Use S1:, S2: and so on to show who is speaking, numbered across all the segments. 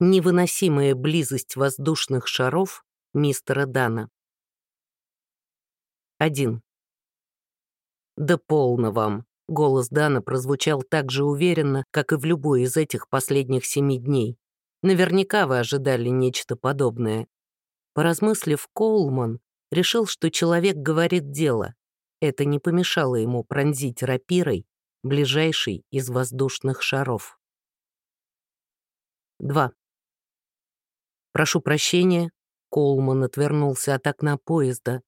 S1: Невыносимая близость воздушных шаров мистера Дана. 1. «Да полно вам!» — голос Дана прозвучал так же уверенно, как и в любой из этих последних семи дней. Наверняка вы ожидали нечто подобное. Поразмыслив, Коулман решил, что человек говорит дело. Это не помешало ему пронзить рапирой ближайший из воздушных шаров. 2. «Прошу прощения», — Коулман отвернулся от окна поезда.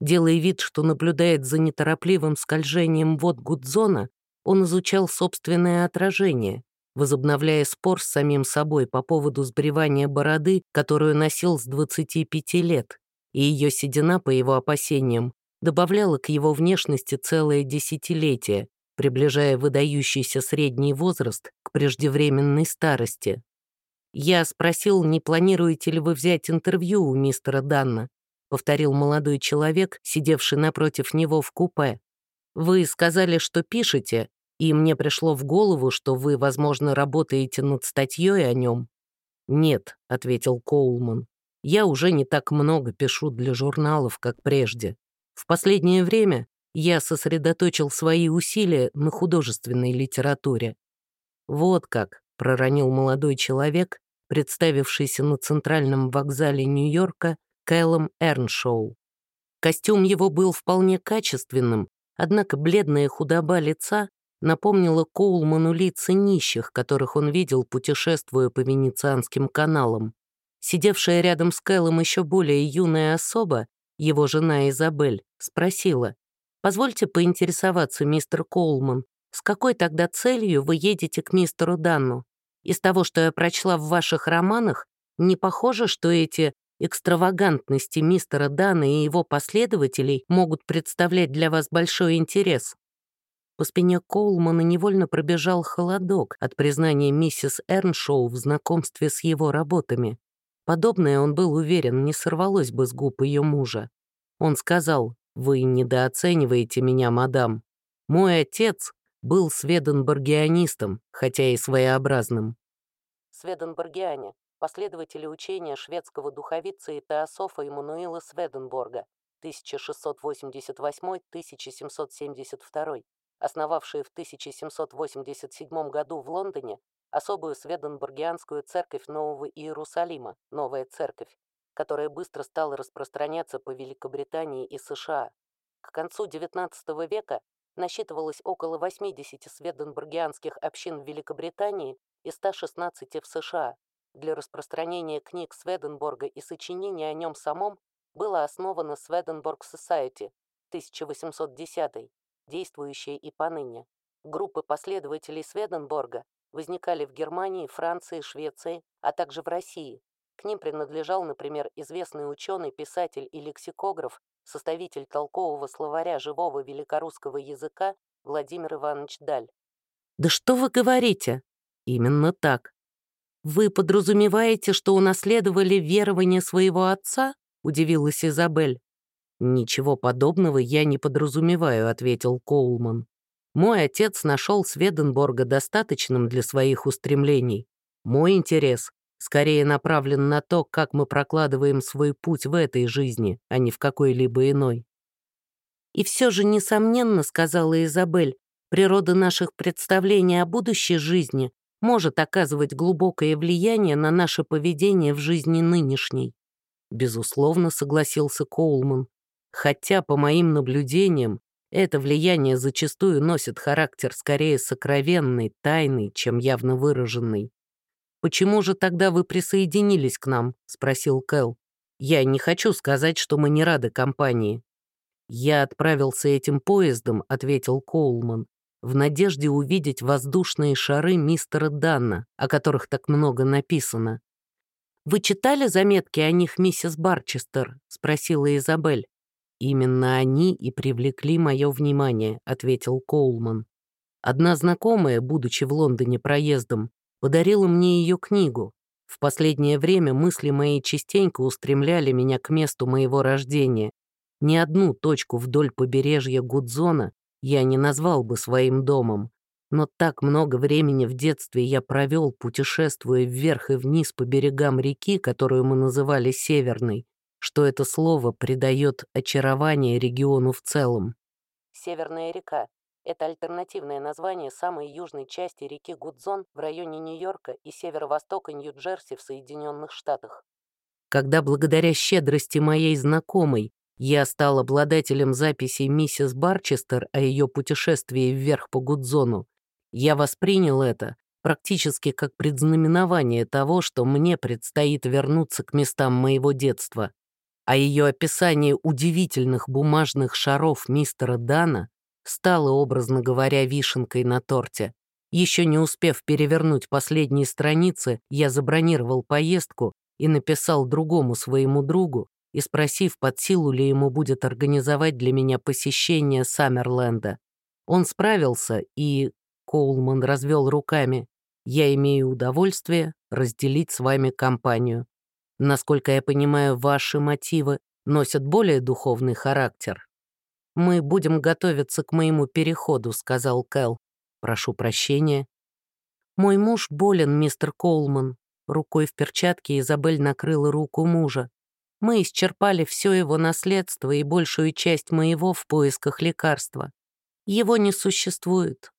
S1: Делая вид, что наблюдает за неторопливым скольжением вод Гудзона, он изучал собственное отражение, возобновляя спор с самим собой по поводу сбривания бороды, которую носил с 25 лет, и ее седина, по его опасениям, добавляла к его внешности целое десятилетие, приближая выдающийся средний возраст к преждевременной старости. «Я спросил, не планируете ли вы взять интервью у мистера Данна?» — повторил молодой человек, сидевший напротив него в купе. «Вы сказали, что пишете, и мне пришло в голову, что вы, возможно, работаете над статьей о нем». «Нет», — ответил Коулман, — «я уже не так много пишу для журналов, как прежде. В последнее время я сосредоточил свои усилия на художественной литературе». «Вот как», — проронил молодой человек, представившийся на центральном вокзале Нью-Йорка Кэллом Эрншоу. Костюм его был вполне качественным, однако бледная худоба лица напомнила Коулману лица нищих, которых он видел, путешествуя по Венецианским каналам. Сидевшая рядом с Кэллом еще более юная особа, его жена Изабель, спросила, «Позвольте поинтересоваться, мистер Коулман, с какой тогда целью вы едете к мистеру Данну?» Из того, что я прочла в ваших романах, не похоже, что эти экстравагантности мистера Дана и его последователей могут представлять для вас большой интерес. По спине Коулмана невольно пробежал холодок от признания миссис Эрншоу в знакомстве с его работами. Подобное, он был уверен, не сорвалось бы с губ ее мужа. Он сказал, «Вы недооцениваете меня, мадам. Мой отец был сведенборгианистом, хотя и своеобразным. Сведенборгиане — последователи учения шведского духовица и теософа Иммануила Сведенборга 1688-1772, основавшие в 1787 году в Лондоне особую сведенборгианскую церковь Нового Иерусалима, Новая Церковь, которая быстро стала распространяться по Великобритании и США. К концу XIX века насчитывалось около 80 сведенбургианских общин в Великобритании и 116 в США. Для распространения книг Сведенборга и сочинений о нем самом было основано Сведенборг Society 1810, действующая и поныне. Группы последователей Сведенборга возникали в Германии, Франции, Швеции, а также в России. К ним принадлежал, например, известный ученый, писатель и лексикограф составитель толкового словаря живого великорусского языка Владимир Иванович Даль. «Да что вы говорите?» «Именно так. Вы подразумеваете, что унаследовали верование своего отца?» — удивилась Изабель. «Ничего подобного я не подразумеваю», — ответил Коулман. «Мой отец нашел Сведенборга достаточным для своих устремлений. Мой интерес скорее направлен на то, как мы прокладываем свой путь в этой жизни, а не в какой-либо иной. «И все же, несомненно, — сказала Изабель, — природа наших представлений о будущей жизни может оказывать глубокое влияние на наше поведение в жизни нынешней». Безусловно, согласился Коулман. Хотя, по моим наблюдениям, это влияние зачастую носит характер скорее сокровенный, тайный, чем явно выраженный. «Почему же тогда вы присоединились к нам?» — спросил Кэл. «Я не хочу сказать, что мы не рады компании». «Я отправился этим поездом», — ответил Коулман, «в надежде увидеть воздушные шары мистера Данна, о которых так много написано». «Вы читали заметки о них, миссис Барчестер?» — спросила Изабель. «Именно они и привлекли мое внимание», — ответил Коулман. Одна знакомая, будучи в Лондоне проездом, подарила мне ее книгу. В последнее время мысли мои частенько устремляли меня к месту моего рождения. Ни одну точку вдоль побережья Гудзона я не назвал бы своим домом. но так много времени в детстве я провел, путешествуя вверх и вниз по берегам реки, которую мы называли Северной, что это слово придает очарование региону в целом. Северная река — это альтернативное название самой южной части реки Гудзон в районе Нью-Йорка и северо-востока Нью-Джерси в Соединенных Штатах. Когда благодаря щедрости моей знакомой я стал обладателем записей миссис Барчестер о ее путешествии вверх по Гудзону. Я воспринял это практически как предзнаменование того, что мне предстоит вернуться к местам моего детства. А ее описание удивительных бумажных шаров мистера Дана стало, образно говоря, вишенкой на торте. Еще не успев перевернуть последние страницы, я забронировал поездку и написал другому своему другу, и спросив, под силу ли ему будет организовать для меня посещение Саммерленда. Он справился, и Коулман развел руками. «Я имею удовольствие разделить с вами компанию. Насколько я понимаю, ваши мотивы носят более духовный характер». «Мы будем готовиться к моему переходу», — сказал Кэл. «Прошу прощения». «Мой муж болен, мистер Коулман». Рукой в перчатке Изабель накрыла руку мужа. Мы исчерпали все его наследство и большую часть моего в поисках лекарства. Его не существует.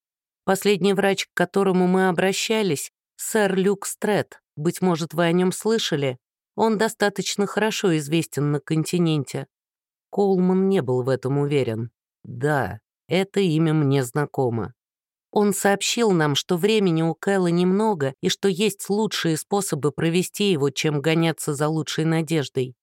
S1: Последний врач, к которому мы обращались, сэр Люк Стрет, быть может, вы о нем слышали, он достаточно хорошо известен на континенте. Коулман не был в этом уверен. Да, это имя мне знакомо. Он сообщил нам, что времени у Кэлла немного и что есть лучшие способы провести его, чем гоняться за лучшей надеждой.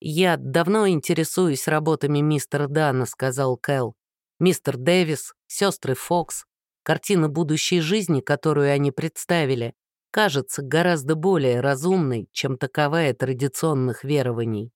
S1: «Я давно интересуюсь работами мистера Дана», — сказал Кэл. «Мистер Дэвис, сестры Фокс, картина будущей жизни, которую они представили, кажется гораздо более разумной, чем таковая традиционных верований».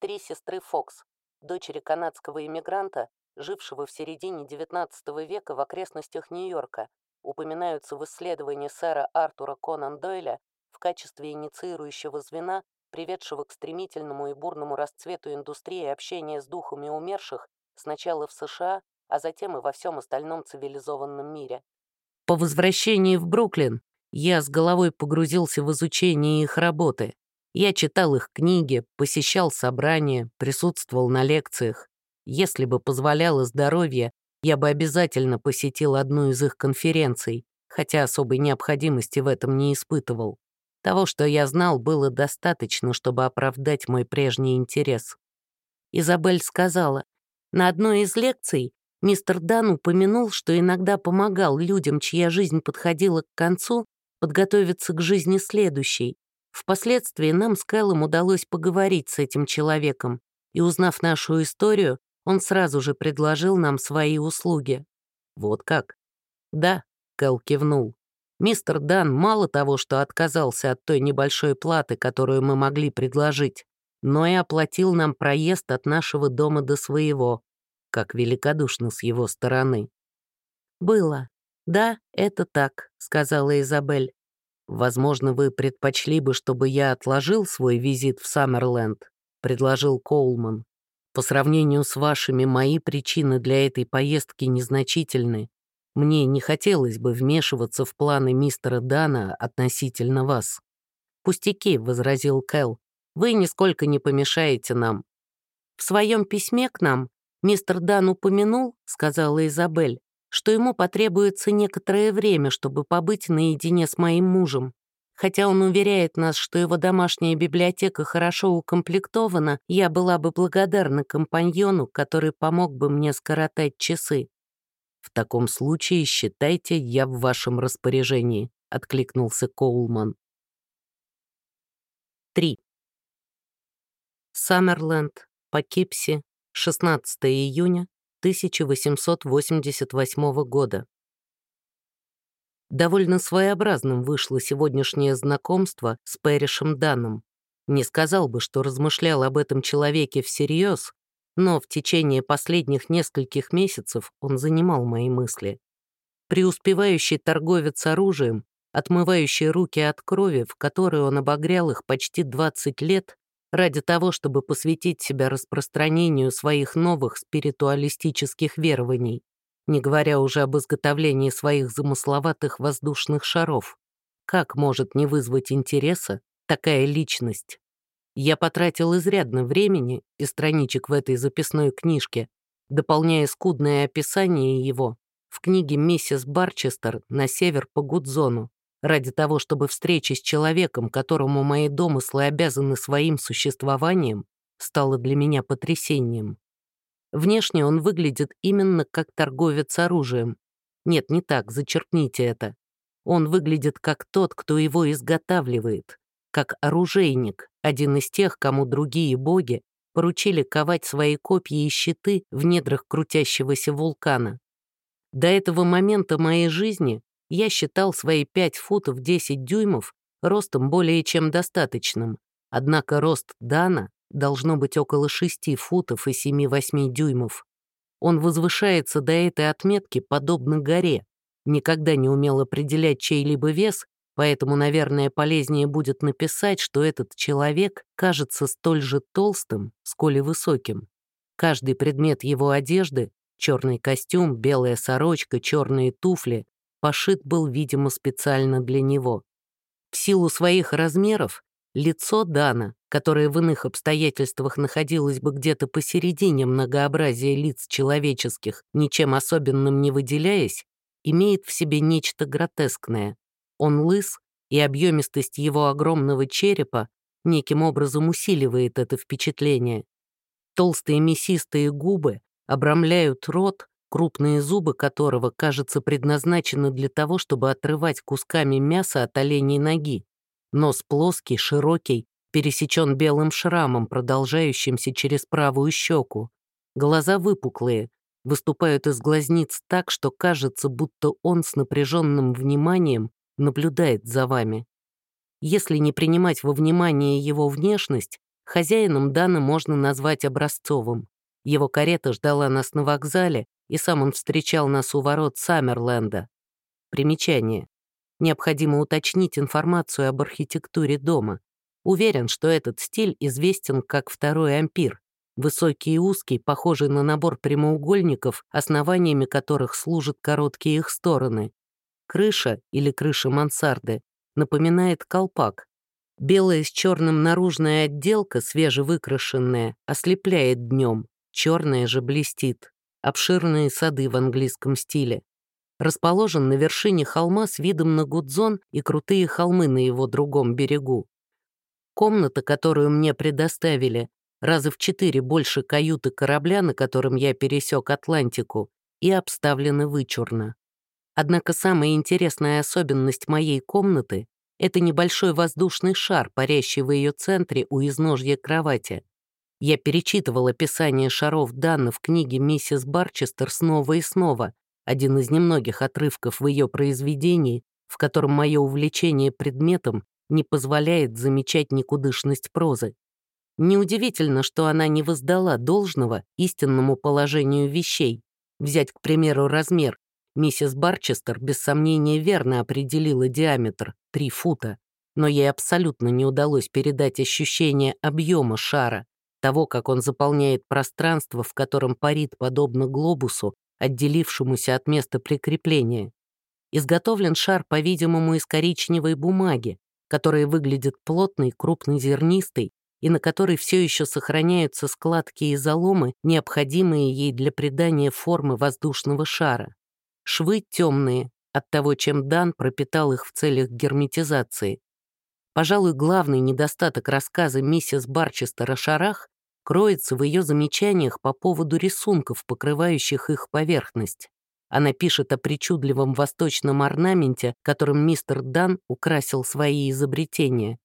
S1: Три сестры Фокс, дочери канадского иммигранта, жившего в середине XIX века в окрестностях Нью-Йорка, упоминаются в исследовании сэра Артура Конан Дойля в качестве инициирующего звена приведшего к стремительному и бурному расцвету индустрии общения с духами умерших сначала в США, а затем и во всем остальном цивилизованном мире. По возвращении в Бруклин я с головой погрузился в изучение их работы. Я читал их книги, посещал собрания, присутствовал на лекциях. Если бы позволяло здоровье, я бы обязательно посетил одну из их конференций, хотя особой необходимости в этом не испытывал. Того, что я знал, было достаточно, чтобы оправдать мой прежний интерес. Изабель сказала, на одной из лекций мистер Дан упомянул, что иногда помогал людям, чья жизнь подходила к концу, подготовиться к жизни следующей. Впоследствии нам с Кэллом удалось поговорить с этим человеком, и, узнав нашу историю, он сразу же предложил нам свои услуги. «Вот как?» «Да», — Кэл кивнул. Мистер Дан мало того, что отказался от той небольшой платы, которую мы могли предложить, но и оплатил нам проезд от нашего дома до своего. Как великодушно с его стороны. «Было. Да, это так», — сказала Изабель. «Возможно, вы предпочли бы, чтобы я отложил свой визит в Саммерленд», — предложил Коулман. «По сравнению с вашими, мои причины для этой поездки незначительны. Мне не хотелось бы вмешиваться в планы мистера Дана относительно вас». «Пустяки», — возразил Кэл. «Вы нисколько не помешаете нам». «В своем письме к нам мистер Дан упомянул, — сказала Изабель, — что ему потребуется некоторое время, чтобы побыть наедине с моим мужем. Хотя он уверяет нас, что его домашняя библиотека хорошо укомплектована, я была бы благодарна компаньону, который помог бы мне скоротать часы. «В таком случае считайте, я в вашем распоряжении», — откликнулся Коулман. 3. Саммерленд, Покипси, 16 июня 1888 года. Довольно своеобразным вышло сегодняшнее знакомство с Пэришем Даном. Не сказал бы, что размышлял об этом человеке всерьез, но в течение последних нескольких месяцев он занимал мои мысли. Преуспевающий торговец оружием, отмывающий руки от крови, в которой он обогрял их почти 20 лет, ради того, чтобы посвятить себя распространению своих новых спиритуалистических верований. не говоря уже об изготовлении своих замысловатых воздушных шаров. Как может не вызвать интереса такая личность? Я потратил изрядно времени и страничек в этой записной книжке, дополняя скудное описание его в книге «Миссис Барчестер» на север по Гудзону, ради того, чтобы встреча с человеком, которому мои домыслы обязаны своим существованием, стала для меня потрясением. Внешне он выглядит именно как торговец оружием. Нет, не так, зачеркните это. Он выглядит как тот, кто его изготавливает, как оружейник, один из тех, кому другие боги поручили ковать свои копья и щиты в недрах крутящегося вулкана. До этого момента моей жизни я считал свои 5 футов 10 дюймов ростом более чем достаточным, однако рост Дана должно быть около 6 футов и 7-8 дюймов. Он возвышается до этой отметки подобно горе, никогда не умел определять чей-либо вес, поэтому, наверное, полезнее будет написать, что этот человек кажется столь же толстым, сколь и высоким. Каждый предмет его одежды — черный костюм, белая сорочка, черные туфли — пошит был, видимо, специально для него. В силу своих размеров лицо Дана, которое в иных обстоятельствах находилось бы где-то посередине многообразия лиц человеческих, ничем особенным не выделяясь, имеет в себе нечто гротескное. Он лыс, и объемистость его огромного черепа неким образом усиливает это впечатление. Толстые мясистые губы обрамляют рот, крупные зубы которого, кажется, предназначены для того, чтобы отрывать кусками мяса от оленей ноги. Нос плоский, широкий, пересечен белым шрамом, продолжающимся через правую щеку. Глаза выпуклые, выступают из глазниц так, что кажется, будто он с напряженным вниманием наблюдает за вами. Если не принимать во внимание его внешность, хозяином Дана можно назвать образцовым. Его карета ждала нас на вокзале, и сам он встречал нас у ворот Саммерленда. Примечание. Необходимо уточнить информацию об архитектуре дома. Уверен, что этот стиль известен как второй ампир, высокий и узкий, похожий на набор прямоугольников, основаниями которых служат короткие их стороны. Крыша или крыша мансарды напоминает колпак. Белая с черным наружная отделка, свежевыкрашенная, ослепляет днем, черная же блестит. Обширные сады в английском стиле расположен на вершине холма с видом на Гудзон и крутые холмы на его другом берегу. Комната, которую мне предоставили, раза в четыре больше каюты корабля, на котором я пересек Атлантику, и обставлена вычурно. Однако самая интересная особенность моей комнаты — это небольшой воздушный шар, парящий в ее центре у изножья кровати. Я перечитывал описание шаров Данны в книге «Миссис Барчестер» снова и снова, один из немногих отрывков в ее произведении, в котором мое увлечение предметом не позволяет замечать никудышность прозы. Неудивительно, что она не воздала должного истинному положению вещей. Взять, к примеру, размер. Миссис Барчестер без сомнения верно определила диаметр — 3 фута, но ей абсолютно не удалось передать ощущение объема шара, того, как он заполняет пространство, в котором парит, подобно глобусу, отделившемуся от места прикрепления. Изготовлен шар, по-видимому, из коричневой бумаги, которая выглядит плотной, крупнозернистой и на которой все еще сохраняются складки и заломы, необходимые ей для придания формы воздушного шара. Швы темные, от того, чем Дан пропитал их в целях герметизации. Пожалуй, главный недостаток рассказа миссис Барчестер о шарах кроется в ее замечаниях по поводу рисунков, покрывающих их поверхность. Она пишет о причудливом восточном орнаменте, которым мистер Дан украсил свои изобретения.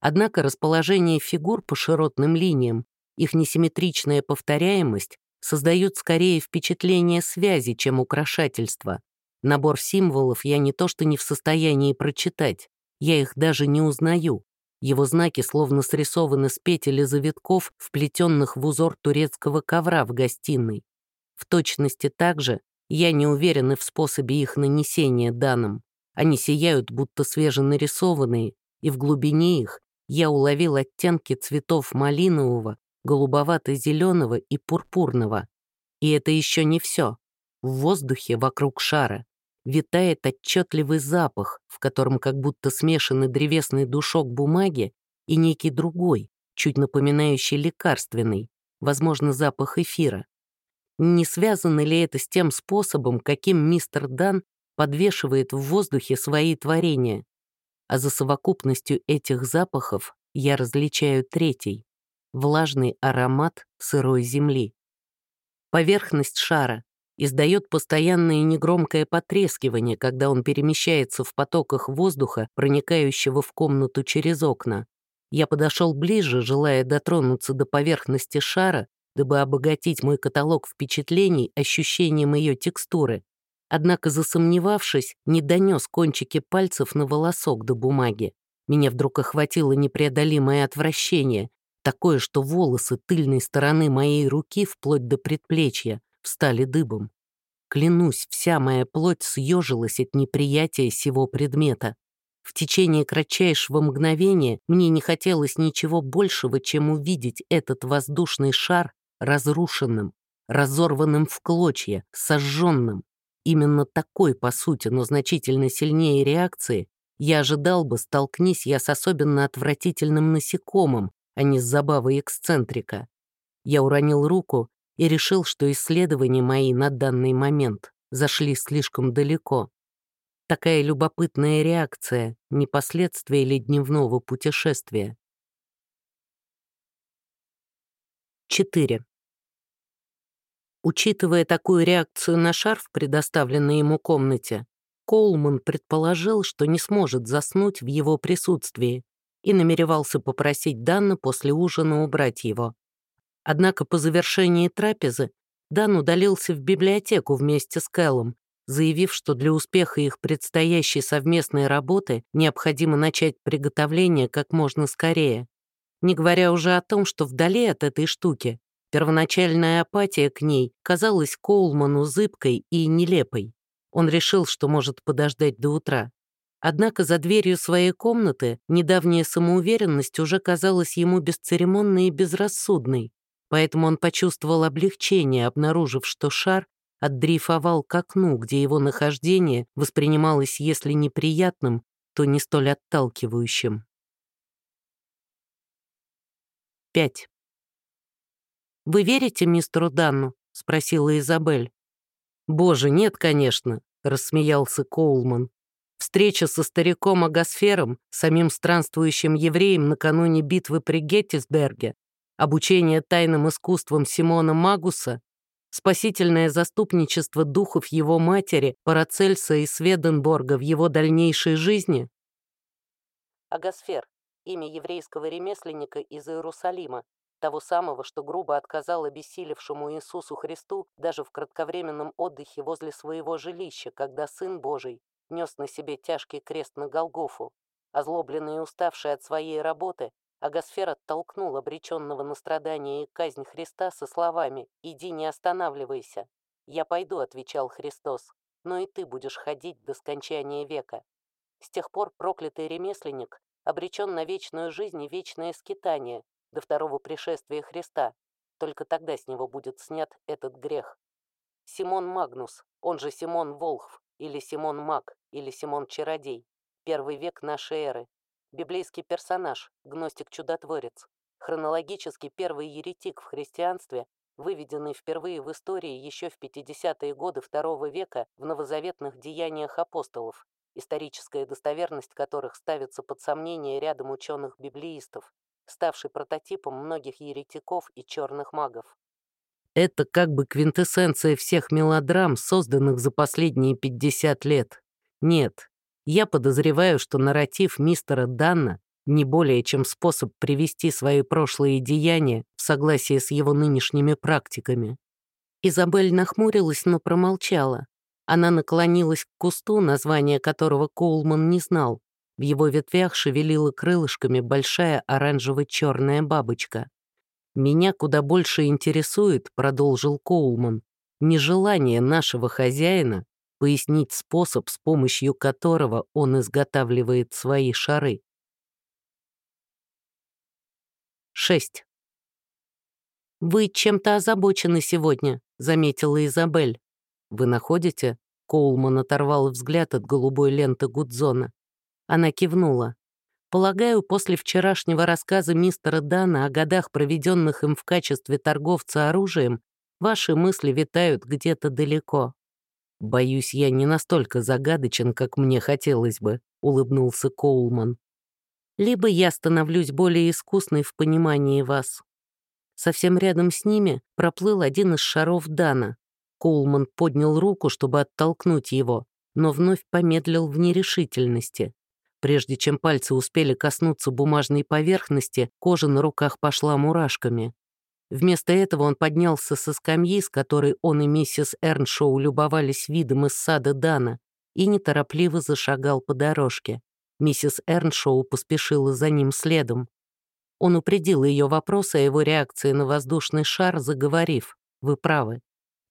S1: Однако расположение фигур по широтным линиям, их несимметричная повторяемость создают скорее впечатление связи, чем украшательства. Набор символов я не то что не в состоянии прочитать, я их даже не узнаю. Его знаки словно срисованы с петель и завитков, вплетенных в узор турецкого ковра в гостиной. В точности так же я не уверен в способе их нанесения данным. Они сияют, будто свеженарисованные, и в глубине их я уловил оттенки цветов малинового, голубовато-зеленого и пурпурного. И это еще не все. в воздухе вокруг шара витает отчетливый запах, в котором как будто смешаны древесный душок бумаги и некий другой, чуть напоминающий лекарственный, возможно, запах эфира. Не связано ли это с тем способом, каким мистер Дан подвешивает в воздухе свои творения? А за совокупностью этих запахов я различаю третий — влажный аромат сырой земли. Поверхность шара издает постоянное негромкое потрескивание, когда он перемещается в потоках воздуха, проникающего в комнату через окна. Я подошел ближе, желая дотронуться до поверхности шара, дабы обогатить мой каталог впечатлений ощущением ее текстуры. Однако, засомневавшись, не донес кончики пальцев на волосок до бумаги. Меня вдруг охватило непреодолимое отвращение, такое, что волосы тыльной стороны моей руки вплоть до предплечья встали дыбом. Клянусь, вся моя плоть съежилась от неприятия сего предмета. В течение кратчайшего мгновения мне не хотелось ничего большего, чем увидеть этот воздушный шар разрушенным, разорванным в клочья, сожженным. Именно такой, по сути, но значительно сильнее реакции я ожидал бы, столкнись я с особенно отвратительным насекомым, а не с забавой эксцентрика. Я уронил руку и решил, что исследования мои на данный момент зашли слишком далеко. Такая любопытная реакция, не последствия ли дневного путешествия. 4. Учитывая такую реакцию на шарф, предоставленный ему комнате, Коулман предположил, что не сможет заснуть в его присутствии и намеревался попросить Данна после ужина убрать его. Однако по завершении трапезы Дан удалился в библиотеку вместе с Кэллом, заявив, что для успеха их предстоящей совместной работы необходимо начать приготовление как можно скорее. Не говоря уже о том, что вдали от этой штуки первоначальная апатия к ней казалась Коулману зыбкой и нелепой. Он решил, что может подождать до утра. Однако за дверью своей комнаты недавняя самоуверенность уже казалась ему бесцеремонной и безрассудной, поэтому он почувствовал облегчение, обнаружив, что шар отдрейфовал к окну, где его нахождение воспринималось, если неприятным, то не столь отталкивающим. 5. «Вы верите мистеру Данну?» — спросила Изабель. «Боже, нет, конечно», — рассмеялся Коулман. Встреча со стариком Агасфером, самим странствующим евреем накануне битвы при Геттисберге, обучение тайным искусствам Симона Магуса, спасительное заступничество духов его матери Парацельса и Сведенборга в его дальнейшей жизни? Агасфер — имя еврейского ремесленника из Иерусалима, того самого, что грубо отказал обессилевшему Иисусу Христу даже в кратковременном отдыхе возле своего жилища, когда Сын Божий нес на себе тяжкий крест на Голгофу. Озлобленный и уставший от своей работы, Агасфер оттолкнул обреченного на страдания и казнь Христа со словами «Иди, не останавливайся». «Я пойду», — отвечал Христос, «но и ты будешь ходить до скончания века». С тех пор проклятый ремесленник обречен на вечную жизнь и вечное скитание до второго пришествия Христа. Только тогда с него будет снят этот грех. Симон Магнус, он же Симон Волхв, или Симон Маг, или Симон Чародей, первый век нашей эры, библейский персонаж, гностик-чудотворец, хронологически первый еретик в христианстве, выведенный впервые в истории еще в 50-е годы II века в новозаветных деяниях апостолов, историческая достоверность которых ставится под сомнение рядом ученых-библеистов, ставший прототипом многих еретиков и черных магов. Это как бы квинтэссенция всех мелодрам, созданных за последние 50 лет. Нет, я подозреваю, что нарратив мистера Данна не более чем способ привести свои прошлые деяния в согласие с его нынешними практиками. Изабель нахмурилась, но промолчала. Она наклонилась к кусту, название которого Коулман не знал. В его ветвях шевелила крылышками большая оранжево-черная бабочка. «Меня куда больше интересует», — продолжил Коулман, «нежелание нашего хозяина пояснить способ, с помощью которого он изготавливает свои шары». 6. «Вы чем-то озабочены сегодня», — заметила Изабель. Вы находите?» Коулман оторвал взгляд от голубой ленты Гудзона. Она кивнула. Полагаю, после вчерашнего рассказа мистера Дана о годах, проведенных им в качестве торговца оружием, ваши мысли витают где-то далеко. Боюсь, я не настолько загадочен, как мне хотелось бы, улыбнулся Коулман. Либо я становлюсь более искусной в понимании вас. Совсем рядом с ними проплыл один из шаров Дана. Коулман поднял руку, чтобы оттолкнуть его, но вновь помедлил в нерешительности. Прежде чем пальцы успели коснуться бумажной поверхности, кожа на руках пошла мурашками. Вместо этого он поднялся со скамьи, с которой он и миссис Эрншоу любовались видом из сада Дана, и неторопливо зашагал по дорожке. Миссис Эрншоу поспешила за ним следом. Он упредил ее вопрос о его реакции на воздушный шар, заговорив «Вы правы.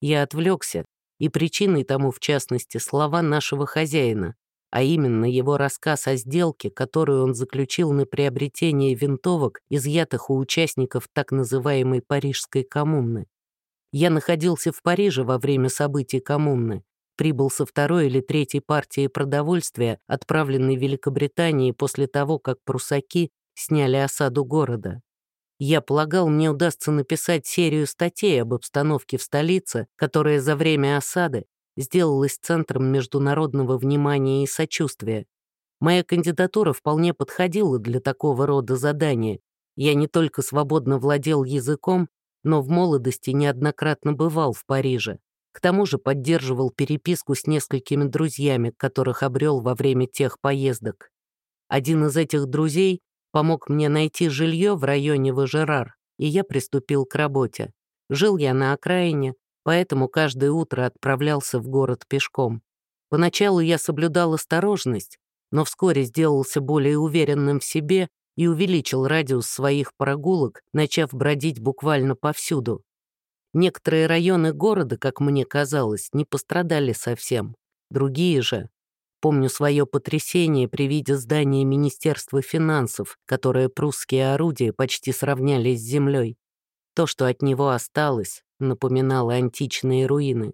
S1: Я отвлекся, и причиной тому, в частности, слова нашего хозяина а именно его рассказ о сделке, которую он заключил на приобретение винтовок, изъятых у участников так называемой Парижской коммуны. Я находился в Париже во время событий коммуны, прибыл со второй или третьей партией продовольствия, отправленной Великобритании после того, как прусаки сняли осаду города. Я полагал, мне удастся написать серию статей об обстановке в столице, которая за время осады сделалась центром международного внимания и сочувствия. Моя кандидатура вполне подходила для такого рода задания. Я не только свободно владел языком, но в молодости неоднократно бывал в Париже. К тому же поддерживал переписку с несколькими друзьями, которых обрел во время тех поездок. Один из этих друзей помог мне найти жилье в районе Важерар, и я приступил к работе. Жил я на окраине, поэтому каждое утро отправлялся в город пешком. Поначалу я соблюдал осторожность, но вскоре сделался более уверенным в себе и увеличил радиус своих прогулок, начав бродить буквально повсюду. Некоторые районы города, как мне казалось, не пострадали совсем. Другие же. Помню свое потрясение при виде здания Министерства финансов, которое прусские орудия почти сравняли с землей. То, что от него осталось, напоминало античные руины.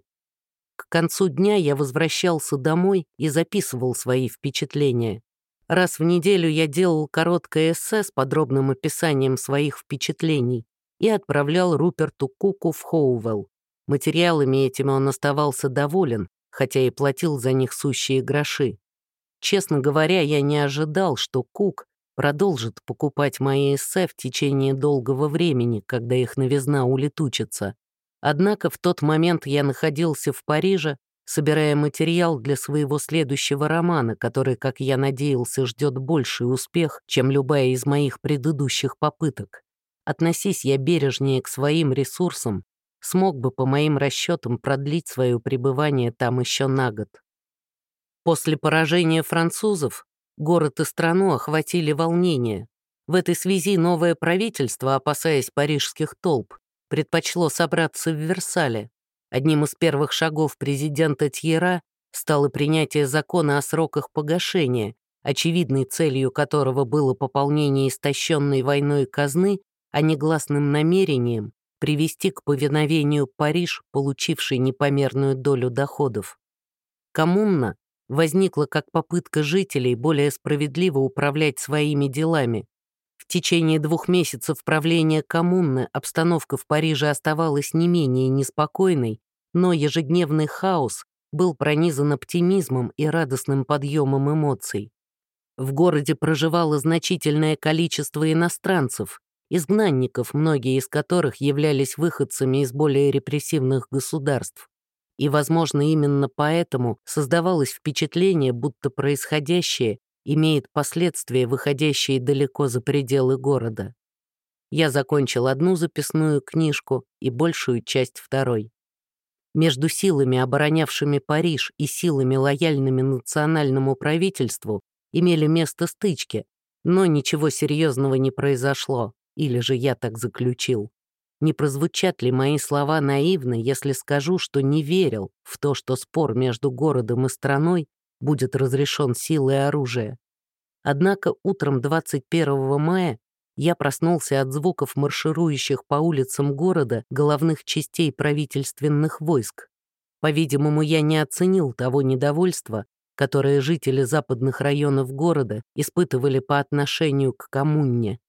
S1: К концу дня я возвращался домой и записывал свои впечатления. Раз в неделю я делал короткое эссе с подробным описанием своих впечатлений и отправлял Руперту Куку в Хоувелл. Материалами этими он оставался доволен, хотя и платил за них сущие гроши. Честно говоря, я не ожидал, что Кук продолжит покупать мои эссе в течение долгого времени, когда их новизна улетучится. Однако в тот момент я находился в Париже, собирая материал для своего следующего романа, который, как я надеялся, ждет больший успех, чем любая из моих предыдущих попыток. Относись я бережнее к своим ресурсам, смог бы, по моим расчетам, продлить свое пребывание там еще на год. После поражения французов город и страну охватили волнения. В этой связи новое правительство, опасаясь парижских толп, предпочло собраться в Версале. Одним из первых шагов президента Тьера стало принятие закона о сроках погашения, очевидной целью которого было пополнение истощенной войной казны, а негласным намерением привести к повиновению Париж, получивший непомерную долю доходов. Коммуна возникла как попытка жителей более справедливо управлять своими делами, течение двух месяцев правления коммуны обстановка в Париже оставалась не менее неспокойной, но ежедневный хаос был пронизан оптимизмом и радостным подъемом эмоций. В городе проживало значительное количество иностранцев, изгнанников, многие из которых являлись выходцами из более репрессивных государств. И, возможно, именно поэтому создавалось впечатление, будто происходящее имеет последствия, выходящие далеко за пределы города. Я закончил одну записную книжку и большую часть второй. Между силами, оборонявшими Париж, и силами, лояльными национальному правительству, имели место стычки, но ничего серьезного не произошло, или же я так заключил. Не прозвучат ли мои слова наивно, если скажу, что не верил в то, что спор между городом и страной будет разрешен силой оружия. Однако утром 21 мая я проснулся от звуков марширующих по улицам города головных частей правительственных войск. По-видимому, я не оценил того недовольства, которое жители западных районов города испытывали по отношению к коммуне.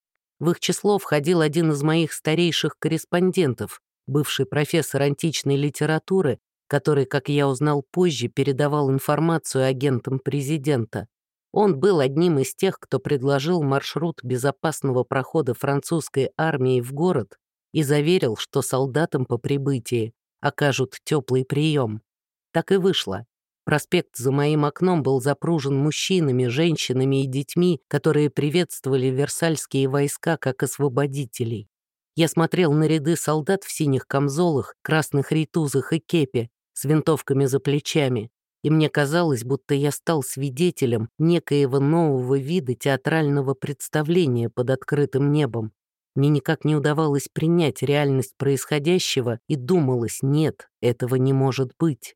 S1: В их число входил один из моих старейших корреспондентов, бывший профессор античной литературы, который, как я узнал позже, передавал информацию агентам президента. Он был одним из тех, кто предложил маршрут безопасного прохода французской армии в город и заверил, что солдатам по прибытии окажут теплый прием. Так и вышло. Проспект за моим окном был запружен мужчинами, женщинами и детьми, которые приветствовали версальские войска как освободителей. Я смотрел на ряды солдат в синих камзолах, красных ритузах и кепе, с винтовками за плечами, и мне казалось, будто я стал свидетелем некоего нового вида театрального представления под открытым небом. Мне никак не удавалось принять реальность происходящего, и думалось, нет, этого не может быть.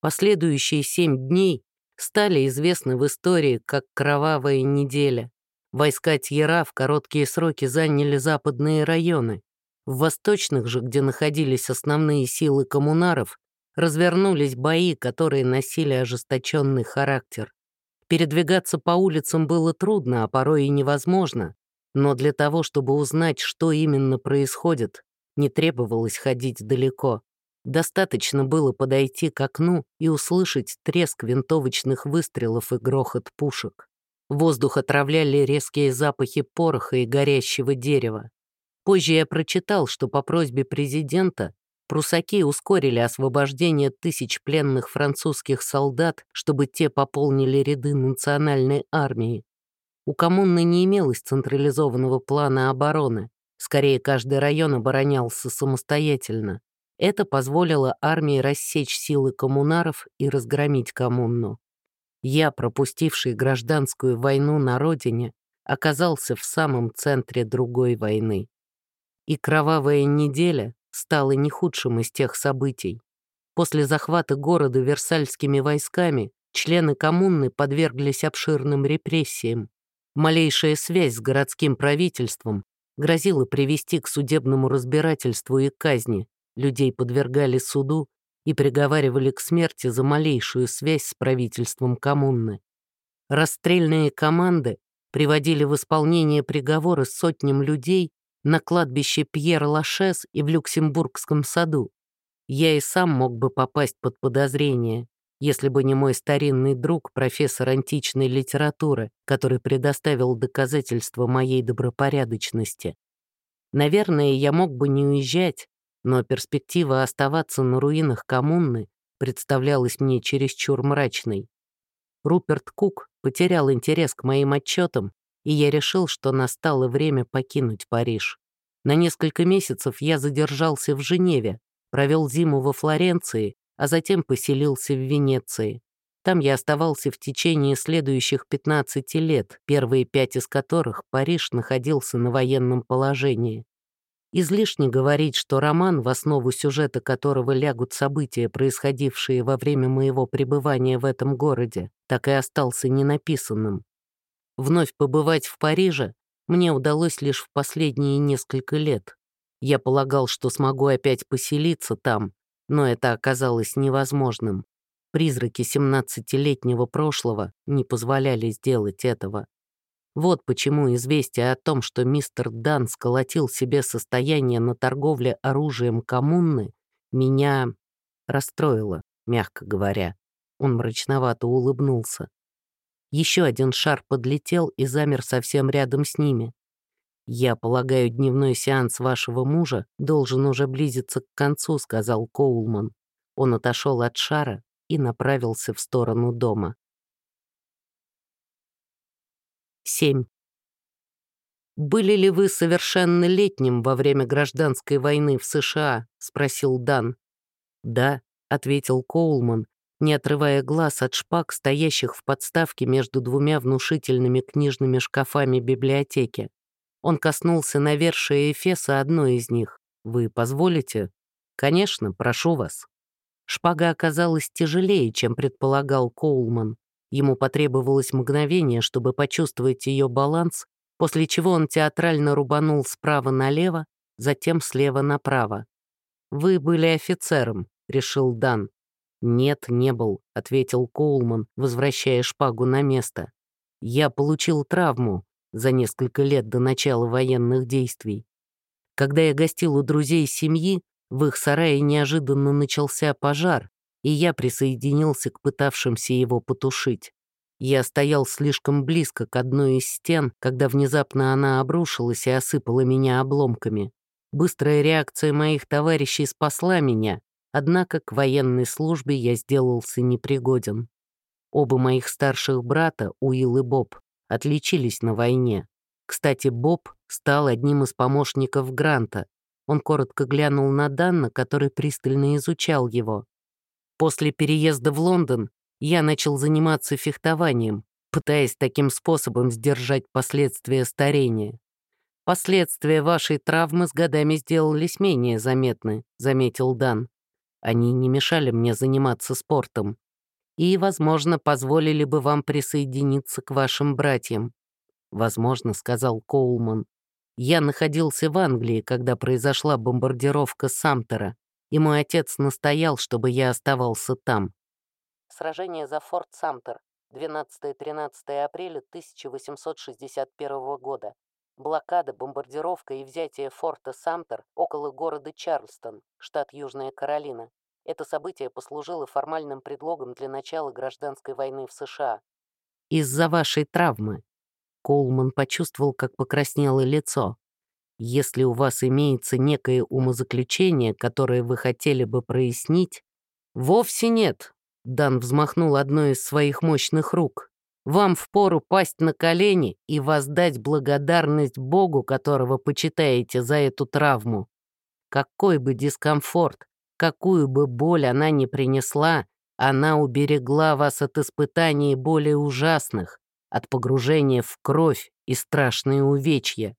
S1: Последующие семь дней стали известны в истории как «Кровавая неделя». Войска Тьера в короткие сроки заняли западные районы. В восточных же, где находились основные силы коммунаров, развернулись бои, которые носили ожесточенный характер. Передвигаться по улицам было трудно, а порой и невозможно, но для того, чтобы узнать, что именно происходит, не требовалось ходить далеко. Достаточно было подойти к окну и услышать треск винтовочных выстрелов и грохот пушек. Воздух отравляли резкие запахи пороха и горящего дерева. Позже я прочитал, что по просьбе президента прусаки ускорили освобождение тысяч пленных французских солдат, чтобы те пополнили ряды национальной армии. У коммуны не имелось централизованного плана обороны. Скорее, каждый район оборонялся самостоятельно. Это позволило армии рассечь силы коммунаров и разгромить коммуну. Я, пропустивший гражданскую войну на родине, оказался в самом центре другой войны. И кровавая неделя стала не худшим из тех событий. После захвата города версальскими войсками члены коммуны подверглись обширным репрессиям. Малейшая связь с городским правительством грозила привести к судебному разбирательству и казни, Людей подвергали суду и приговаривали к смерти за малейшую связь с правительством коммуны. Расстрельные команды приводили в исполнение приговоры сотням людей на кладбище Пьер-Лашес и в Люксембургском саду. Я и сам мог бы попасть под подозрение, если бы не мой старинный друг, профессор античной литературы, который предоставил доказательства моей добропорядочности. Наверное, я мог бы не уезжать, но перспектива оставаться на руинах коммуны представлялась мне чересчур мрачной. Руперт Кук потерял интерес к моим отчетам, и я решил, что настало время покинуть Париж. На несколько месяцев я задержался в Женеве, провел зиму во Флоренции, а затем поселился в Венеции. Там я оставался в течение следующих 15 лет, первые пять из которых Париж находился на военном положении. Излишне говорить, что роман, в основу сюжета которого лягут события, происходившие во время моего пребывания в этом городе, так и остался ненаписанным. Вновь побывать в Париже мне удалось лишь в последние несколько лет. Я полагал, что смогу опять поселиться там, но это оказалось невозможным. Призраки 17-летнего прошлого не позволяли сделать этого. Вот почему известие о том, что мистер Дан сколотил себе состояние на торговле оружием коммуны, меня расстроило, мягко говоря. Он мрачновато улыбнулся. Еще один шар подлетел и замер совсем рядом с ними. «Я полагаю, дневной сеанс вашего мужа должен уже близиться к концу», — сказал Коулман. Он отошел от шара и направился в сторону дома. 7. «Были ли вы совершеннолетним во время гражданской войны в США?» — спросил Дан. «Да», — ответил Коулман, не отрывая глаз от шпаг, стоящих в подставке между двумя внушительными книжными шкафами библиотеки. Он коснулся навершия Эфеса одной из них. «Вы позволите?» «Конечно, прошу вас». Шпага оказалась тяжелее, чем предполагал Коулман. Ему потребовалось мгновение, чтобы почувствовать ее баланс, после чего он театрально рубанул справа налево, затем слева направо. «Вы были офицером», — решил Дан. «Нет, не был», — ответил Коулман, возвращая шпагу на место. «Я получил травму за несколько лет до начала военных действий. Когда я гостил у друзей семьи, в их сарае неожиданно начался пожар, и я присоединился к пытавшимся его потушить. Я стоял слишком близко к одной из стен, когда внезапно она обрушилась и осыпала меня обломками. Быстрая реакция моих товарищей спасла меня, однако к военной службе я сделался непригоден. Оба моих старших брата, Уилл и Боб, отличились на войне. Кстати, Боб стал одним из помощников Гранта. Он коротко глянул на Данна, который пристально изучал его. После переезда в Лондон я начал заниматься фехтованием, пытаясь таким способом сдержать последствия старения. «Последствия вашей травмы с годами сделались менее заметны», — заметил Дан. «Они не мешали мне заниматься спортом и, возможно, позволили бы вам присоединиться к вашим братьям». «Возможно», — сказал Коулман. «Я находился в Англии, когда произошла бомбардировка Самтера, и мой отец настоял, чтобы я оставался там. Сражение за форт Самтер, 12-13 апреля 1861 года. Блокада, бомбардировка и взятие форта Самтер около города Чарльстон, штат Южная Каролина. Это событие послужило формальным предлогом для начала гражданской войны в США. «Из-за вашей травмы». Коулман почувствовал, как покраснело лицо. «Если у вас имеется некое умозаключение, которое вы хотели бы прояснить...» «Вовсе нет», Дан взмахнул одной из своих мощных рук. «Вам впору пасть на колени и воздать благодарность Богу, которого почитаете за эту травму. Какой бы дискомфорт, какую бы боль она ни принесла, она уберегла вас от испытаний более ужасных, от погружения в кровь и страшные увечья.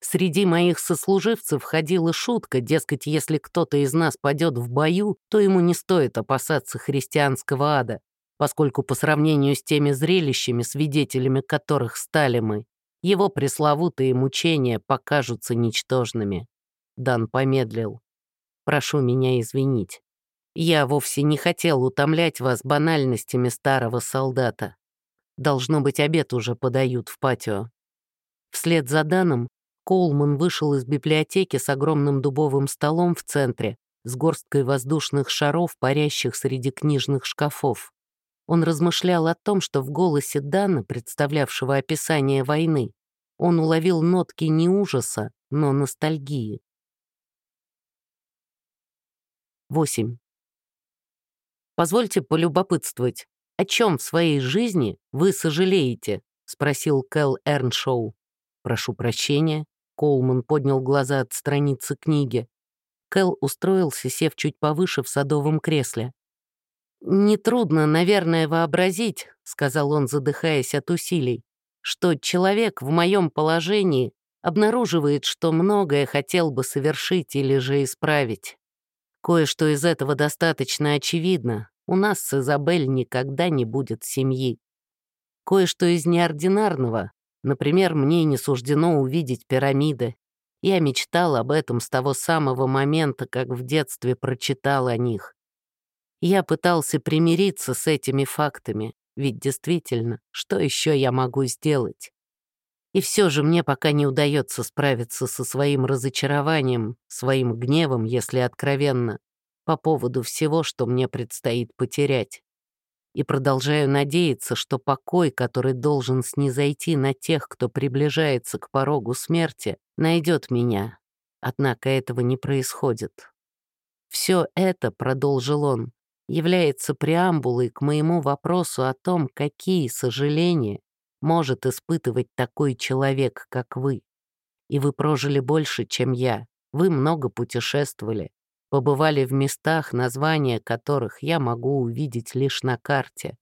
S1: Среди моих сослуживцев ходила шутка, дескать, если кто-то из нас падет в бою, то ему не стоит опасаться христианского ада, поскольку по сравнению с теми зрелищами, свидетелями которых стали мы, его пресловутые мучения покажутся ничтожными. Дан помедлил. «Прошу меня извинить. Я вовсе не хотел утомлять вас банальностями старого солдата. Должно быть, обед уже подают в патио». Вслед за Даном Коулман вышел из библиотеки с огромным дубовым столом в центре, с горсткой воздушных шаров, парящих среди книжных шкафов. Он размышлял о том, что в голосе Дана, представлявшего описание войны, он уловил нотки не ужаса, но ностальгии. 8. «Позвольте полюбопытствовать, о чем в своей жизни вы сожалеете?» — спросил Кэл Эрншоу. «Прошу прощения», Колман поднял глаза от страницы книги. Кэл устроился, сев чуть повыше в садовом кресле. «Нетрудно, наверное, вообразить», — сказал он, задыхаясь от усилий, «что человек в моем положении обнаруживает, что многое хотел бы совершить или же исправить. Кое-что из этого достаточно очевидно. У нас с Изабель никогда не будет семьи. Кое-что из неординарного Например, мне не суждено увидеть пирамиды. Я мечтал об этом с того самого момента, как в детстве прочитал о них. Я пытался примириться с этими фактами, ведь действительно, что еще я могу сделать? И все же мне пока не удается справиться со своим разочарованием, своим гневом, если откровенно, по поводу всего, что мне предстоит потерять и продолжаю надеяться, что покой, который должен снизойти на тех, кто приближается к порогу смерти, найдет меня. Однако этого не происходит. Все это, продолжил он, является преамбулой к моему вопросу о том, какие сожаления может испытывать такой человек, как вы. И вы прожили больше, чем я. Вы много путешествовали, побывали в местах, названия которых я могу увидеть лишь на карте.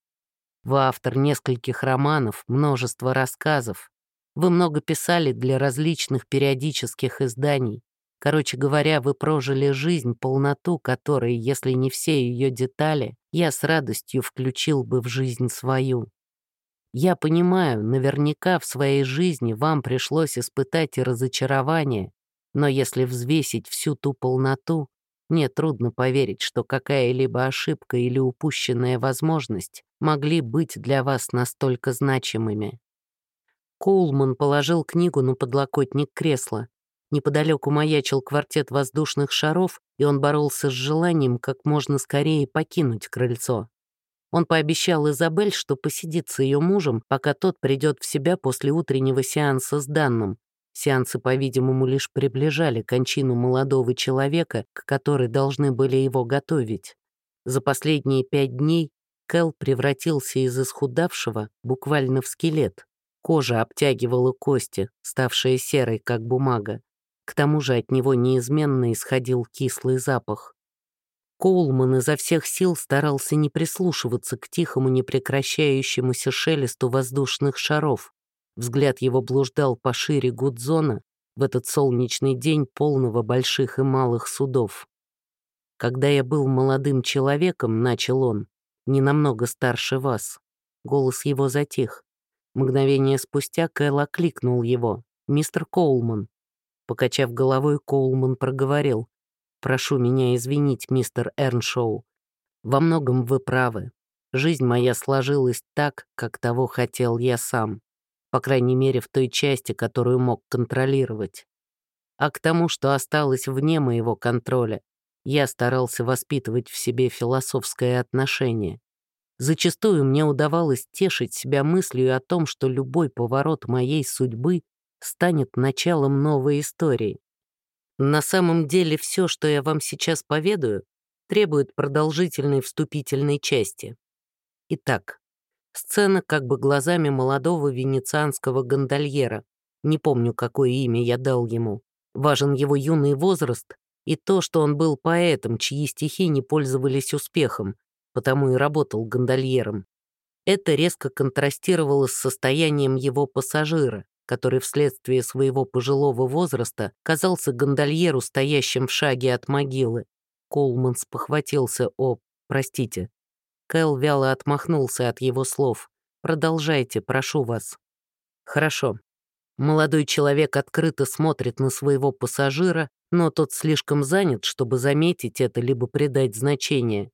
S1: Вы автор нескольких романов, множество рассказов. Вы много писали для различных периодических изданий. Короче говоря, вы прожили жизнь, полноту которой, если не все ее детали, я с радостью включил бы в жизнь свою. Я понимаю, наверняка в своей жизни вам пришлось испытать и разочарование, но если взвесить всю ту полноту, Мне трудно поверить, что какая-либо ошибка или упущенная возможность могли быть для вас настолько значимыми. Коулман положил книгу на подлокотник кресла. Неподалеку маячил квартет воздушных шаров, и он боролся с желанием как можно скорее покинуть крыльцо. Он пообещал Изабель, что посидит с ее мужем, пока тот придет в себя после утреннего сеанса с данным. Сеансы, по-видимому, лишь приближали кончину молодого человека, к которой должны были его готовить. За последние пять дней Кэл превратился из исхудавшего буквально в скелет. Кожа обтягивала кости, ставшие серой, как бумага. К тому же от него неизменно исходил кислый запах. Коулман изо всех сил старался не прислушиваться к тихому непрекращающемуся шелесту воздушных шаров. Взгляд его блуждал по шире Гудзона в этот солнечный день полного больших и малых судов. «Когда я был молодым человеком», — начал он, — «не намного старше вас». Голос его затих. Мгновение спустя Кэл окликнул его. «Мистер Коулман». Покачав головой, Коулман проговорил. «Прошу меня извинить, мистер Эрншоу. Во многом вы правы. Жизнь моя сложилась так, как того хотел я сам. По крайней мере, в той части, которую мог контролировать. А к тому, что осталось вне моего контроля, я старался воспитывать в себе философское отношение. Зачастую мне удавалось тешить себя мыслью о том, что любой поворот моей судьбы станет началом новой истории. На самом деле все, что я вам сейчас поведаю, требует продолжительной вступительной части. Итак, сцена как бы глазами молодого венецианского гондольера. Не помню, какое имя я дал ему. Важен его юный возраст и то, что он был поэтом, чьи стихи не пользовались успехом, потому и работал гондольером. Это резко контрастировало с состоянием его пассажира, который вследствие своего пожилого возраста казался гондольеру, стоящим в шаге от могилы. Колман спохватился о «простите». Кэл вяло отмахнулся от его слов. «Продолжайте, прошу вас». «Хорошо». Молодой человек открыто смотрит на своего пассажира, но тот слишком занят, чтобы заметить это либо придать значение.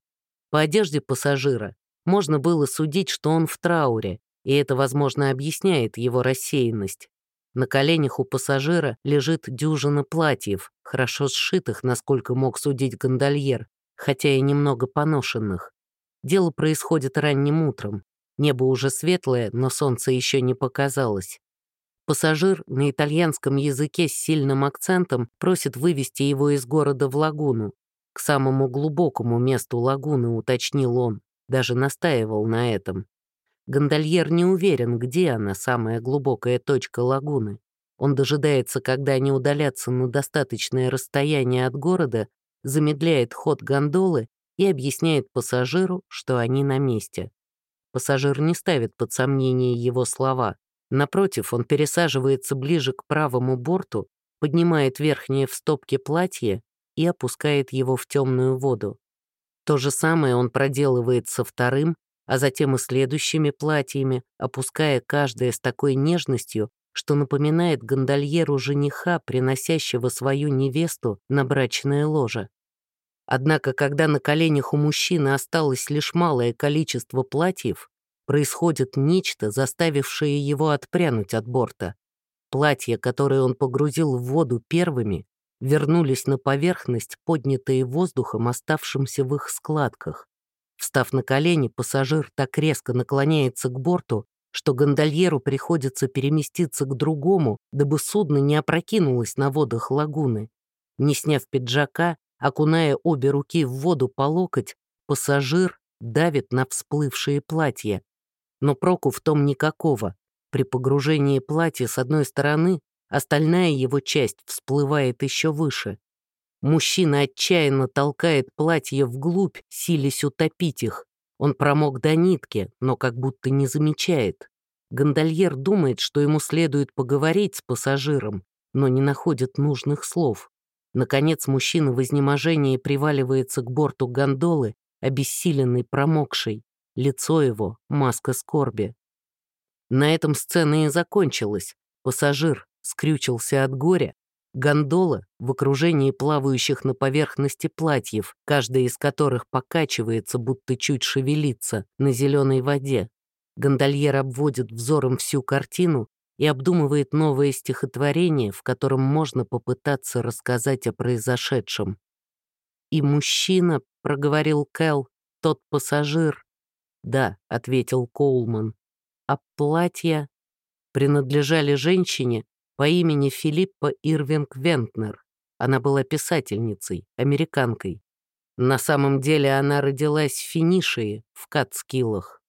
S1: По одежде пассажира можно было судить, что он в трауре, и это, возможно, объясняет его рассеянность. На коленях у пассажира лежит дюжина платьев, хорошо сшитых, насколько мог судить гондольер, хотя и немного поношенных. Дело происходит ранним утром. Небо уже светлое, но солнце еще не показалось. Пассажир на итальянском языке с сильным акцентом просит вывести его из города в лагуну. К самому глубокому месту лагуны, уточнил он, даже настаивал на этом. Гондольер не уверен, где она, самая глубокая точка лагуны. Он дожидается, когда они удалятся на достаточное расстояние от города, замедляет ход гондолы и объясняет пассажиру, что они на месте. Пассажир не ставит под сомнение его слова. Напротив, он пересаживается ближе к правому борту, поднимает верхнее в стопке платье и опускает его в темную воду. То же самое он проделывает со вторым, а затем и следующими платьями, опуская каждое с такой нежностью, что напоминает гондольеру жениха, приносящего свою невесту на брачное ложе. Однако, когда на коленях у мужчины осталось лишь малое количество платьев, происходит нечто, заставившее его отпрянуть от борта. Платья, которые он погрузил в воду первыми, вернулись на поверхность, поднятые воздухом, оставшимся в их складках. Встав на колени, пассажир так резко наклоняется к борту, что гондольеру приходится переместиться к другому, дабы судно не опрокинулось на водах лагуны. Не сняв пиджака, окуная обе руки в воду по локоть, пассажир давит на всплывшие платья. Но проку в том никакого. При погружении платья с одной стороны Остальная его часть всплывает еще выше. Мужчина отчаянно толкает платье вглубь, силясь утопить их. Он промок до нитки, но как будто не замечает. Гондольер думает, что ему следует поговорить с пассажиром, но не находит нужных слов. Наконец мужчина в изнеможении приваливается к борту гондолы, обессиленный, промокший. Лицо его — маска скорби. На этом сцена и закончилась. Пассажир, скрючился от горя, Гондола в окружении плавающих на поверхности платьев, каждая из которых покачивается, будто чуть шевелится, на зеленой воде. Гондольер обводит взором всю картину и обдумывает новое стихотворение, в котором можно попытаться рассказать о произошедшем. «И мужчина», — проговорил Кэл, — «тот пассажир». «Да», — ответил Коулман. «А платья принадлежали женщине, по имени Филиппа Ирвинг Вентнер. Она была писательницей, американкой. На самом деле она родилась в Финишии, в Кацкилах.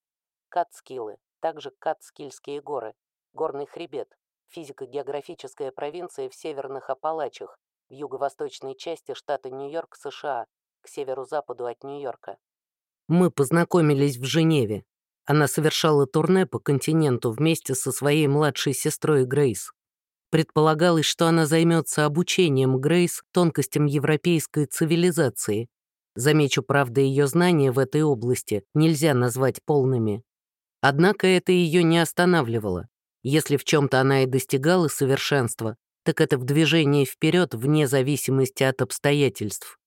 S1: Кацкилы, также Кацкильские горы, горный хребет, физико-географическая провинция в северных Апалачах, в юго-восточной части штата Нью-Йорк, США, к северу-западу от Нью-Йорка. Мы познакомились в Женеве. Она совершала турне по континенту вместе со своей младшей сестрой Грейс. Предполагалось, что она займется обучением Грейс тонкостям европейской цивилизации. Замечу, правда, ее знания в этой области нельзя назвать полными. Однако это ее не останавливало. Если в чем-то она и достигала совершенства, так это в движении вперед вне зависимости от обстоятельств.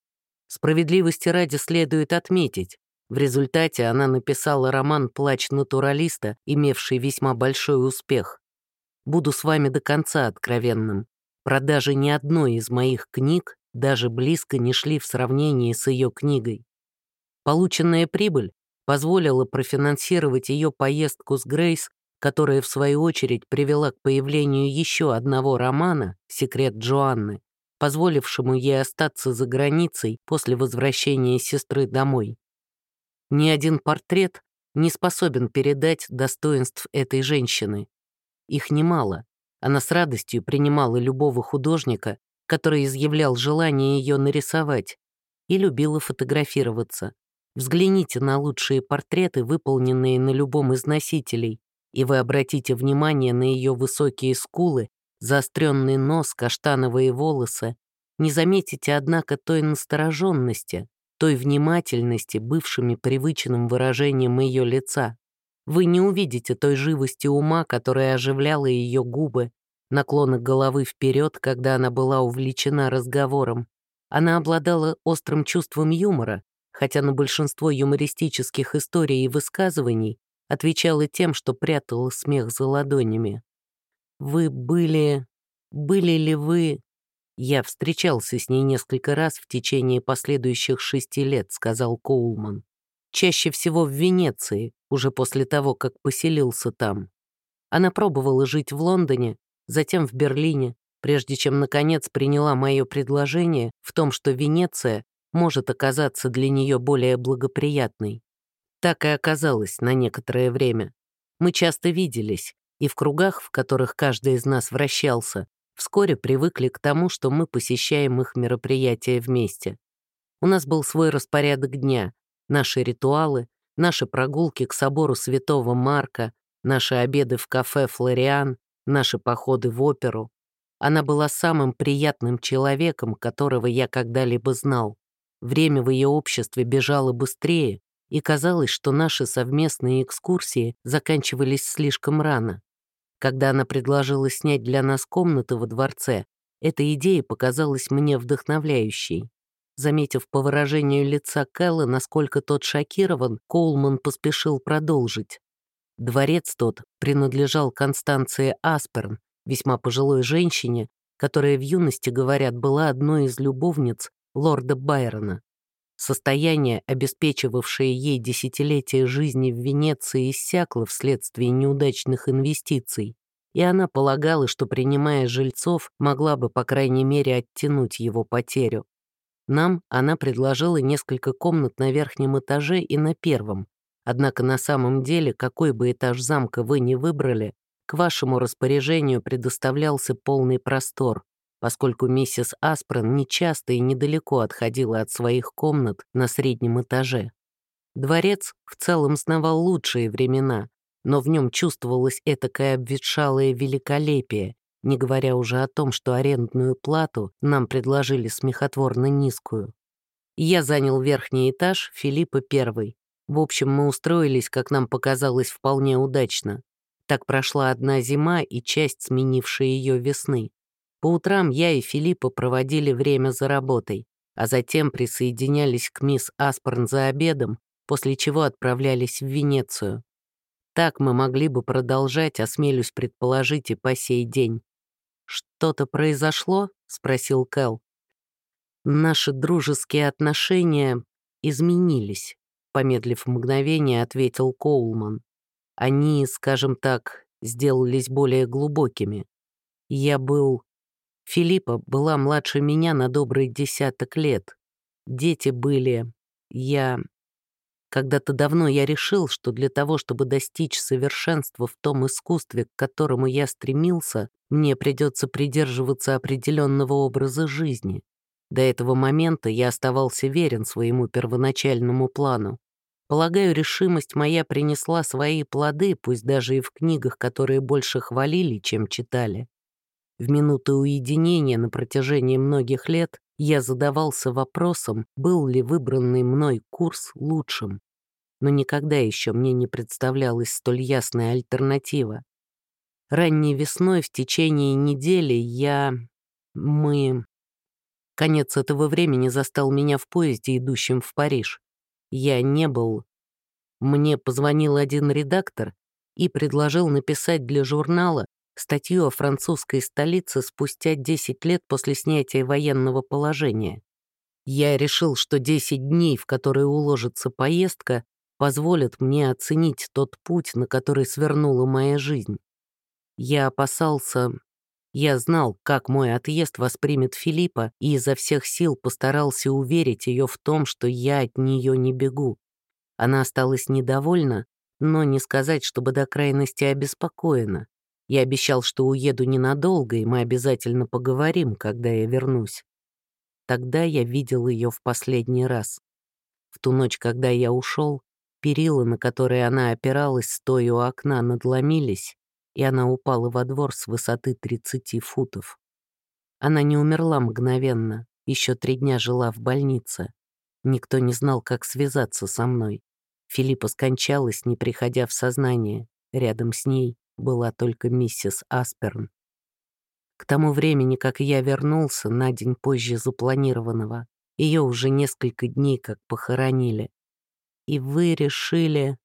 S1: Справедливости ради следует отметить, в результате она написала роман «Плач натуралиста», имевший весьма большой успех. Буду с вами до конца откровенным. Продажи ни одной из моих книг даже близко не шли в сравнении с ее книгой. Полученная прибыль позволила профинансировать ее поездку с Грейс, которая, в свою очередь, привела к появлению еще одного романа «Секрет Джоанны», позволившему ей остаться за границей после возвращения сестры домой. Ни один портрет не способен передать достоинств этой женщины. Их немало. Она с радостью принимала любого художника, который изъявлял желание ее нарисовать, и любила фотографироваться. Взгляните на лучшие портреты, выполненные на любом из носителей, и вы обратите внимание на ее высокие скулы, заостренный нос, каштановые волосы. Не заметите, однако, той настороженности, той внимательности, бывшими привычным выражением ее лица. Вы не увидите той живости ума, которая оживляла ее губы, наклона головы вперед, когда она была увлечена разговором. Она обладала острым чувством юмора, хотя на большинство юмористических историй и высказываний отвечала тем, что прятала смех за ладонями. «Вы были... были ли вы...» «Я встречался с ней несколько раз в течение последующих шести лет», — сказал Коулман чаще всего в Венеции, уже после того, как поселился там. Она пробовала жить в Лондоне, затем в Берлине, прежде чем, наконец, приняла мое предложение в том, что Венеция может оказаться для нее более благоприятной. Так и оказалось на некоторое время. Мы часто виделись, и в кругах, в которых каждый из нас вращался, вскоре привыкли к тому, что мы посещаем их мероприятия вместе. У нас был свой распорядок дня, Наши ритуалы, наши прогулки к собору Святого Марка, наши обеды в кафе «Флориан», наши походы в оперу. Она была самым приятным человеком, которого я когда-либо знал. Время в ее обществе бежало быстрее, и казалось, что наши совместные экскурсии заканчивались слишком рано. Когда она предложила снять для нас комнаты во дворце, эта идея показалась мне вдохновляющей. Заметив по выражению лица Кэлла, насколько тот шокирован, Коулман поспешил продолжить. Дворец тот принадлежал Констанции Асперн, весьма пожилой женщине, которая в юности, говорят, была одной из любовниц лорда Байрона. Состояние, обеспечивавшее ей десятилетия жизни в Венеции, иссякло вследствие неудачных инвестиций, и она полагала, что, принимая жильцов, могла бы, по крайней мере, оттянуть его потерю. Нам она предложила несколько комнат на верхнем этаже и на первом. Однако на самом деле, какой бы этаж замка вы ни выбрали, к вашему распоряжению предоставлялся полный простор, поскольку миссис Аспрен нечасто и недалеко отходила от своих комнат на среднем этаже. Дворец в целом знавал лучшие времена, но в нем чувствовалось этакое обветшалое великолепие, не говоря уже о том, что арендную плату нам предложили смехотворно низкую. Я занял верхний этаж Филиппа первый. В общем, мы устроились, как нам показалось, вполне удачно. Так прошла одна зима и часть сменившей ее весны. По утрам я и Филиппа проводили время за работой, а затем присоединялись к мисс Аспорн за обедом, после чего отправлялись в Венецию. Так мы могли бы продолжать, осмелюсь предположить, и по сей день. «Что-то произошло?» — спросил Кэл. «Наши дружеские отношения изменились», — помедлив мгновение, ответил Коулман. «Они, скажем так, сделались более глубокими. Я был Филиппа была младше меня на добрый десяток лет. Дети были... Я... Когда-то давно я решил, что для того, чтобы достичь совершенства в том искусстве, к которому я стремился, мне придется придерживаться определенного образа жизни. До этого момента я оставался верен своему первоначальному плану. Полагаю, решимость моя принесла свои плоды, пусть даже и в книгах, которые больше хвалили, чем читали. В минуты уединения на протяжении многих лет я задавался вопросом, был ли выбранный мной курс лучшим. Но никогда еще мне не представлялась столь ясная альтернатива. Ранней весной в течение недели я... мы... Конец этого времени застал меня в поезде, идущем в Париж. Я не был... Мне позвонил один редактор и предложил написать для журнала статью о французской столице спустя 10 лет после снятия военного положения. Я решил, что 10 дней, в которые уложится поездка, позволят мне оценить тот путь, на который свернула моя жизнь. Я опасался... Я знал, как мой отъезд воспримет Филиппа, и изо всех сил постарался уверить ее в том, что я от нее не бегу. Она осталась недовольна, но не сказать, чтобы до крайности обеспокоена. Я обещал, что уеду ненадолго, и мы обязательно поговорим, когда я вернусь. Тогда я видел ее в последний раз. В ту ночь, когда я ушел, перила, на которые она опиралась, стоя у окна, надломились, и она упала во двор с высоты 30 футов. Она не умерла мгновенно, еще три дня жила в больнице. Никто не знал, как связаться со мной. Филиппа скончалась, не приходя в сознание. Рядом с ней была только миссис Асперн. К тому времени, как я вернулся, на день позже запланированного, ее уже несколько дней как похоронили. И вы решили...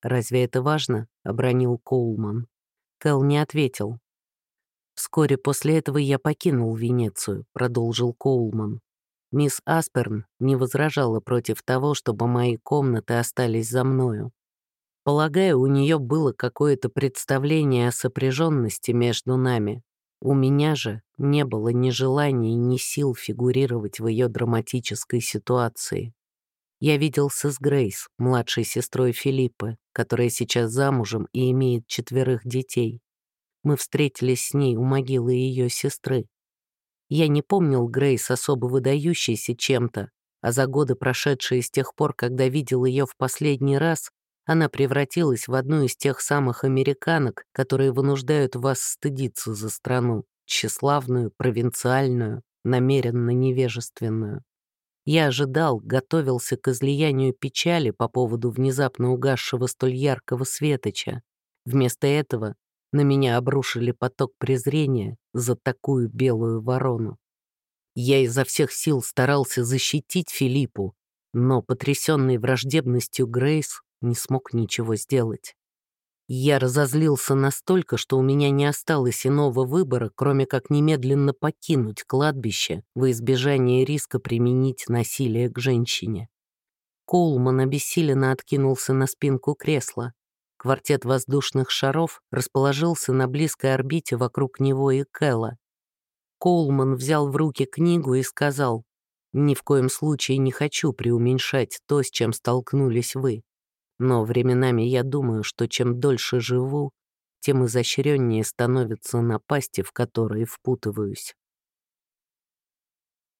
S1: «Разве это важно?» — обронил Коулман. Кэл не ответил. «Вскоре после этого я покинул Венецию», — продолжил Коулман. Мисс Асперн не возражала против того, чтобы мои комнаты остались за мною. Полагаю, у нее было какое-то представление о сопряженности между нами. У меня же не было ни желания, ни сил фигурировать в ее драматической ситуации. Я виделся с Грейс, младшей сестрой Филиппа, которая сейчас замужем и имеет четверых детей. Мы встретились с ней у могилы ее сестры. Я не помнил Грейс особо выдающейся чем-то, а за годы, прошедшие с тех пор, когда видел ее в последний раз, она превратилась в одну из тех самых американок, которые вынуждают вас стыдиться за страну, тщеславную, провинциальную, намеренно невежественную. Я ожидал, готовился к излиянию печали по поводу внезапно угасшего столь яркого светоча. Вместо этого на меня обрушили поток презрения за такую белую ворону. Я изо всех сил старался защитить Филиппу, но, потрясенный враждебностью Грейс, не смог ничего сделать. Я разозлился настолько, что у меня не осталось иного выбора, кроме как немедленно покинуть кладбище во избежание риска применить насилие к женщине. Коулман обессиленно откинулся на спинку кресла. Квартет воздушных шаров расположился на близкой орбите вокруг него и Кэлла. Коулман взял в руки книгу и сказал, «Ни в коем случае не хочу преуменьшать то, с чем столкнулись вы. Но временами я думаю, что чем дольше живу, тем изощреннее становятся напасти, в которые впутываюсь.